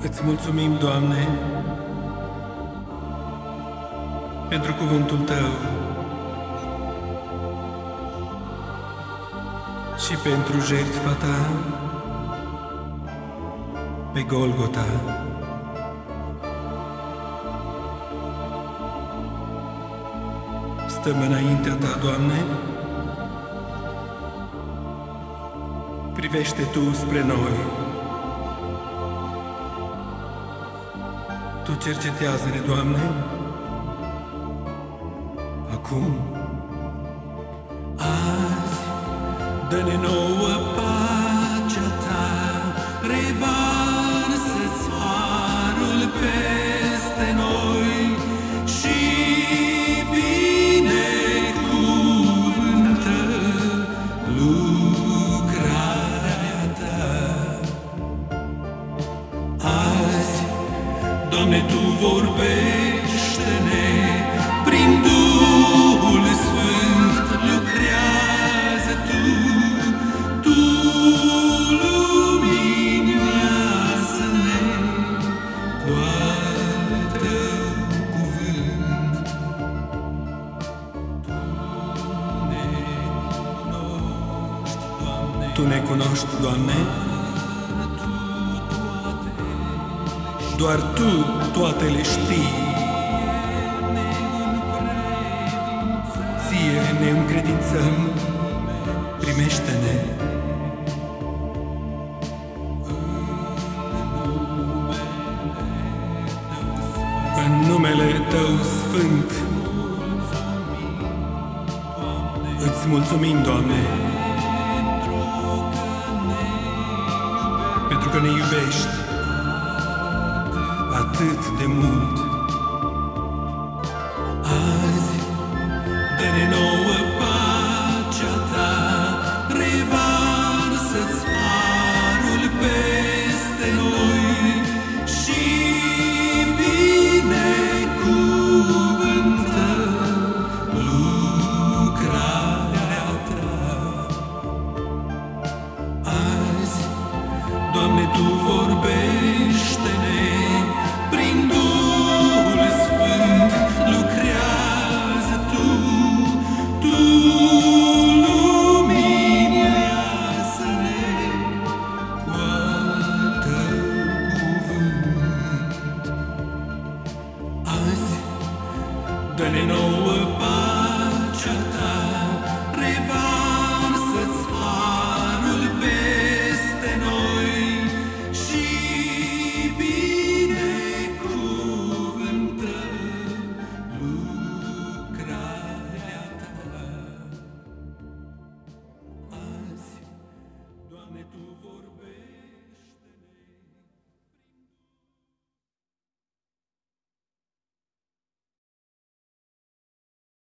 Îți mulțumim, Doamne, pentru cuvântul Tău și pentru jertfa Ta pe Golgota. Stăm înaintea Ta, Doamne, privește Tu spre noi. Tu cercetează-ne, Doamne, acum. Azi, dă-ne nouă Doamne, Tu vorbește-ne. Prin Duhul Sfânt, lucrează Tu, Tu luminează-ne. Cu al Tău cuvânt. Tu ne cunoști, Doamne, doar Tu toate le știi. Ție ne încredințăm, primește-ne. În numele Tău sfânt, îți mulțumim, Doamne, pentru că ne iubești atât de mult. Azi, dă-ne nouă pacea ta, revarsă-ți harul peste noi și binecuvântă lucrarea ta. Azi, Doamne, Tu vorbește-ne dă-ne nouă pacea